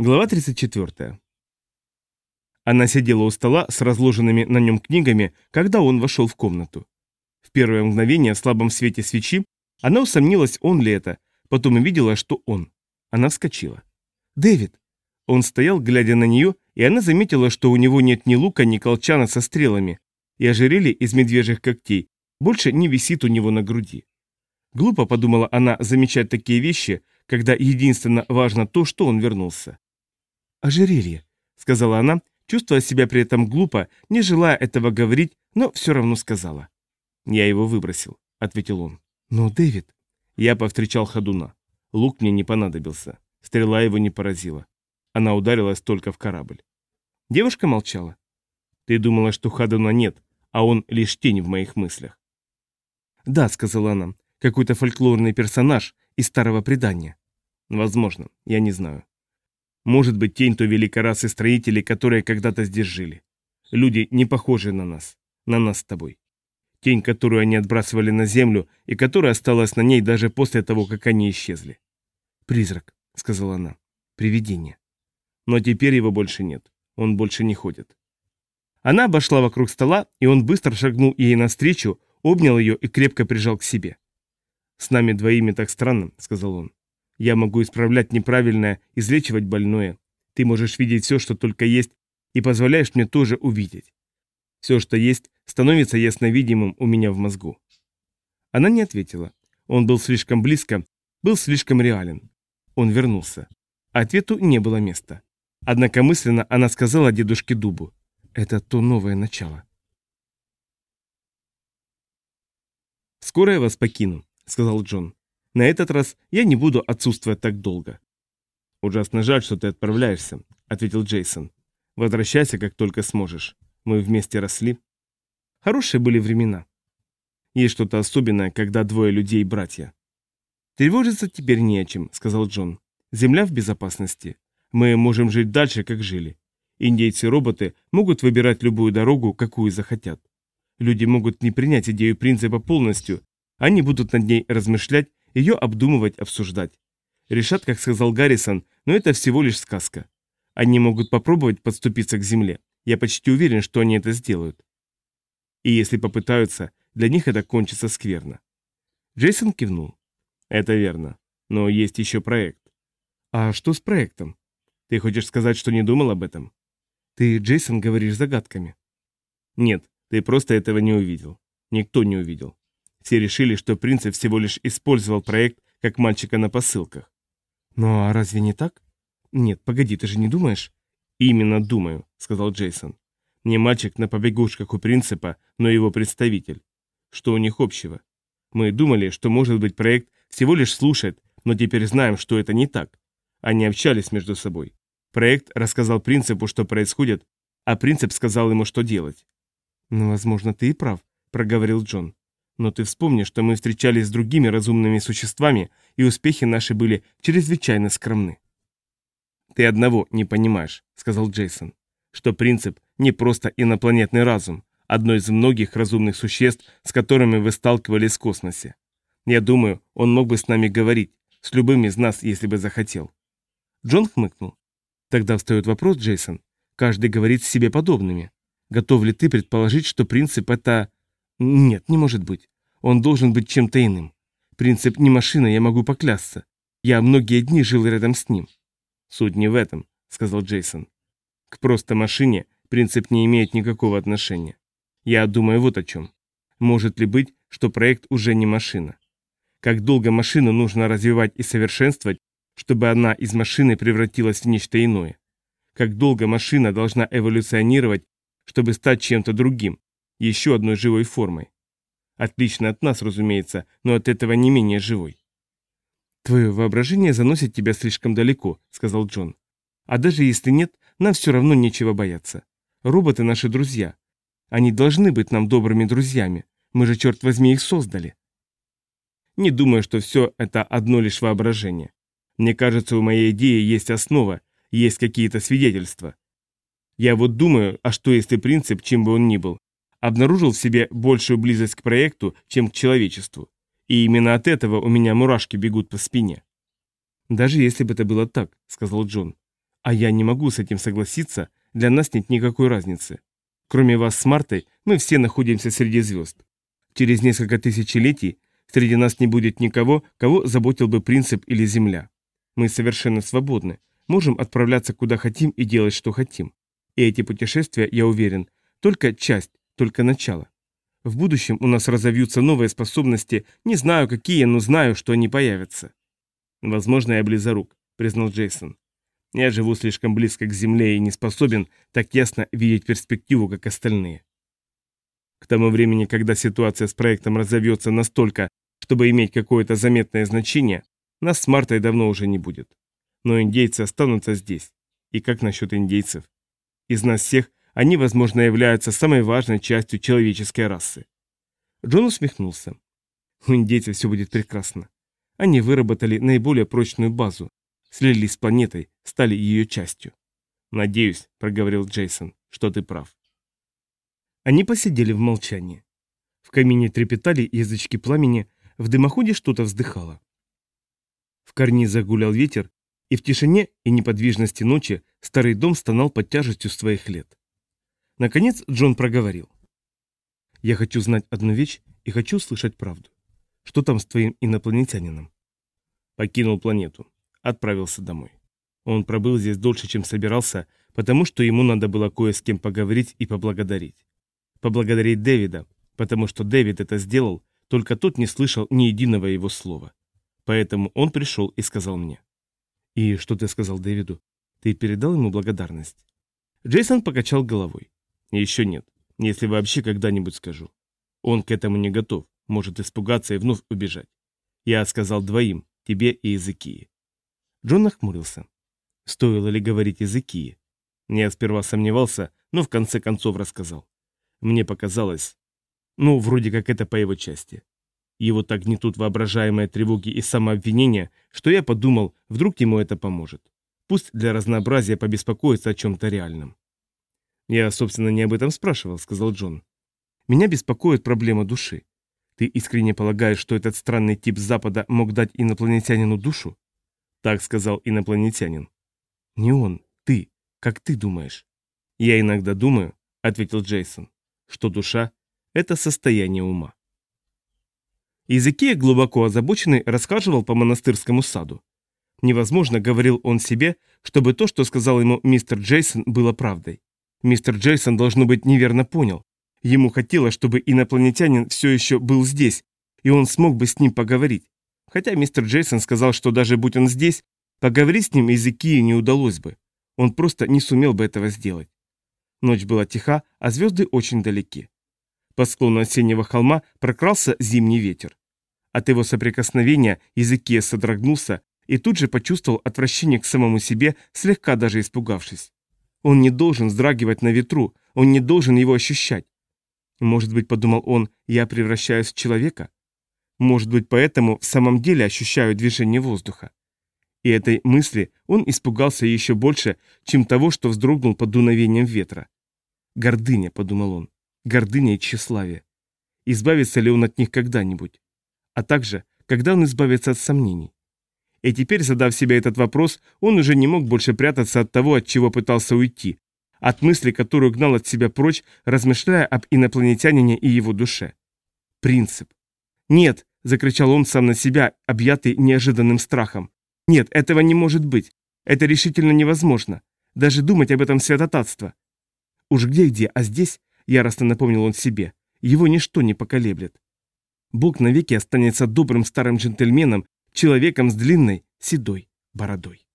Глава 34. Она сидела у стола с разложенными на нем книгами, когда он вошел в комнату. В первое мгновение в слабом свете свечи она усомнилась, он ли это, потом увидела, что он. Она вскочила. «Дэвид!» Он стоял, глядя на нее, и она заметила, что у него нет ни лука, ни колчана со стрелами, и ожерелье из медвежьих когтей больше не висит у него на груди. Глупо, подумала она, замечать такие вещи, когда единственно важно то, что он вернулся. «Ожерелье», — сказала она, чувствуя себя при этом глупо, не желая этого говорить, но все равно сказала. «Я его выбросил», — ответил он. «Но, Дэвид...» Я повстречал ходуна. Лук мне не понадобился. Стрела его не поразила. Она ударилась только в корабль. Девушка молчала. «Ты думала, что ходуна нет, а он лишь тень в моих мыслях». «Да», — сказала она, — «какой-то фольклорный персонаж из старого предания». «Возможно, я не знаю. Может быть, тень той великой расы строителей, которые когда-то здесь жили. Люди, не похожие на нас. На нас с тобой. Тень, которую они отбрасывали на землю, и которая осталась на ней даже после того, как они исчезли. «Призрак», — сказала она. «Привидение». Но теперь его больше нет. Он больше не ходит. Она обошла вокруг стола, и он быстро шагнул ей навстречу, обнял ее и крепко прижал к себе. «С нами двоими так странно», — сказал он. Я могу исправлять неправильное, излечивать больное. Ты можешь видеть все, что только есть, и позволяешь мне тоже увидеть. Все, что есть, становится ясновидимым у меня в мозгу. Она не ответила. Он был слишком близко, был слишком реален. Он вернулся. Ответу не было места. Однако мысленно она сказала дедушке Дубу. Это то новое начало. «Скоро я вас покину», — сказал Джон. На этот раз я не буду отсутствовать так долго. Ужасно жаль, что ты отправляешься, ответил Джейсон. Возвращайся, как только сможешь. Мы вместе росли. Хорошие были времена. Есть что-то особенное, когда двое людей братья. Тревожиться теперь не о чем, сказал Джон. Земля в безопасности. Мы можем жить дальше, как жили. Индейцы-роботы могут выбирать любую дорогу, какую захотят. Люди могут не принять идею принципа полностью, они будут над ней размышлять ее обдумывать, обсуждать. Решат, как сказал Гаррисон, но это всего лишь сказка. Они могут попробовать подступиться к земле. Я почти уверен, что они это сделают. И если попытаются, для них это кончится скверно. Джейсон кивнул. Это верно. Но есть еще проект. А что с проектом? Ты хочешь сказать, что не думал об этом? Ты, Джейсон, говоришь загадками. Нет, ты просто этого не увидел. Никто не увидел. Все решили, что принцип всего лишь использовал проект как мальчика на посылках. Ну а разве не так? Нет, погоди, ты же не думаешь? Именно думаю, сказал Джейсон. Не мальчик на побегушках у принципа, но его представитель. Что у них общего? Мы думали, что может быть проект всего лишь слушает, но теперь знаем, что это не так. Они общались между собой. Проект рассказал принципу, что происходит, а принцип сказал ему, что делать. «Ну, возможно, ты и прав», — проговорил Джон. Но ты вспомни, что мы встречались с другими разумными существами, и успехи наши были чрезвычайно скромны. «Ты одного не понимаешь», — сказал Джейсон, «что принцип не просто инопланетный разум, одно из многих разумных существ, с которыми вы сталкивались в космосе. Я думаю, он мог бы с нами говорить, с любым из нас, если бы захотел». Джон хмыкнул. «Тогда встает вопрос, Джейсон. Каждый говорит себе подобными. Готов ли ты предположить, что принцип — это нет, не может быть. Он должен быть чем-то иным. Принцип не машина, я могу поклясться. Я многие дни жил рядом с ним. Суть не в этом, сказал Джейсон. К просто машине принцип не имеет никакого отношения. Я думаю вот о чем. Может ли быть, что проект уже не машина? Как долго машину нужно развивать и совершенствовать, чтобы она из машины превратилась в нечто иное? Как долго машина должна эволюционировать, чтобы стать чем-то другим, еще одной живой формой. Отлично от нас, разумеется, но от этого не менее живой. «Твое воображение заносит тебя слишком далеко», — сказал Джон. «А даже если нет, нам все равно нечего бояться. Роботы наши друзья. Они должны быть нам добрыми друзьями. Мы же, черт возьми, их создали». Не думаю, что все это одно лишь воображение. Мне кажется, у моей идеи есть основа, есть какие-то свидетельства. Я вот думаю, а что если принцип, чем бы он ни был, обнаружил в себе большую близость к проекту, чем к человечеству. И именно от этого у меня мурашки бегут по спине. «Даже если бы это было так», — сказал Джон. А я не могу с этим согласиться, для нас нет никакой разницы. Кроме вас с Мартой, мы все находимся среди звезд. Через несколько тысячелетий среди нас не будет никого, кого заботил бы принцип или земля. Мы совершенно свободны, можем отправляться куда хотим и делать, что хотим. И эти путешествия, я уверен, только часть, только начало. В будущем у нас разовьются новые способности, не знаю какие, но знаю, что они появятся. Возможно, я близорук, признал Джейсон. Я живу слишком близко к Земле и не способен так ясно видеть перспективу, как остальные. К тому времени, когда ситуация с проектом разовьется настолько, чтобы иметь какое-то заметное значение, нас с Мартой давно уже не будет. Но индейцы останутся здесь. И как насчет индейцев? Из нас всех они, возможно, являются самой важной частью человеческой расы. Джон усмехнулся. У индейцев все будет прекрасно. Они выработали наиболее прочную базу, слились с планетой, стали ее частью. «Надеюсь», — проговорил Джейсон, — «что ты прав». Они посидели в молчании. В камине трепетали язычки пламени, в дымоходе что-то вздыхало. В карнизах гулял ветер, и в тишине и неподвижности ночи старый дом стонал под тяжестью своих лет. Наконец Джон проговорил. «Я хочу знать одну вещь и хочу слышать правду. Что там с твоим инопланетянином?» Покинул планету. Отправился домой. Он пробыл здесь дольше, чем собирался, потому что ему надо было кое с кем поговорить и поблагодарить. Поблагодарить Дэвида, потому что Дэвид это сделал, только тот не слышал ни единого его слова. Поэтому он пришел и сказал мне. «И что ты сказал Дэвиду? Ты передал ему благодарность?» Джейсон покачал головой. Еще нет, если вообще когда-нибудь скажу. Он к этому не готов, может испугаться и вновь убежать. Я сказал двоим, тебе и Иезекии. Джон нахмурился. Стоило ли говорить Иезекии? Я сперва сомневался, но в конце концов рассказал. Мне показалось... Ну, вроде как это по его части. Его так гнетут воображаемые тревоги и самообвинения, что я подумал, вдруг ему это поможет. Пусть для разнообразия побеспокоится о чем-то реальном. «Я, собственно, не об этом спрашивал», — сказал Джон. «Меня беспокоит проблема души. Ты искренне полагаешь, что этот странный тип Запада мог дать инопланетянину душу?» Так сказал инопланетянин. «Не он, ты. Как ты думаешь?» «Я иногда думаю», — ответил Джейсон, «что душа — это состояние ума». Изекия, глубоко озабоченный, рассказывал по монастырскому саду. Невозможно, говорил он себе, чтобы то, что сказал ему мистер Джейсон, было правдой. Мистер Джейсон, должно быть, неверно понял. Ему хотелось, чтобы инопланетянин все еще был здесь, и он смог бы с ним поговорить. Хотя мистер Джейсон сказал, что даже будь он здесь, поговорить с ним языки не удалось бы. Он просто не сумел бы этого сделать. Ночь была тиха, а звезды очень далеки. По склону осеннего холма прокрался зимний ветер. От его соприкосновения языки содрогнулся и тут же почувствовал отвращение к самому себе, слегка даже испугавшись. Он не должен вздрагивать на ветру, он не должен его ощущать. Может быть, подумал он, я превращаюсь в человека? Может быть, поэтому в самом деле ощущаю движение воздуха? И этой мысли он испугался еще больше, чем того, что вздрогнул под дуновением ветра. «Гордыня», — подумал он, — «гордыня и тщеславие. Избавится ли он от них когда-нибудь? А также, когда он избавится от сомнений? И теперь, задав себе этот вопрос, он уже не мог больше прятаться от того, от чего пытался уйти, от мысли, которую гнал от себя прочь, размышляя об инопланетянине и его душе. Принцип. «Нет!» – закричал он сам на себя, объятый неожиданным страхом. «Нет, этого не может быть. Это решительно невозможно. Даже думать об этом святотатство». Уж где-где, а здесь, яростно напомнил он себе, его ничто не поколеблет. Бог навеки останется добрым старым джентльменом, человеком с длинной, седой бородой.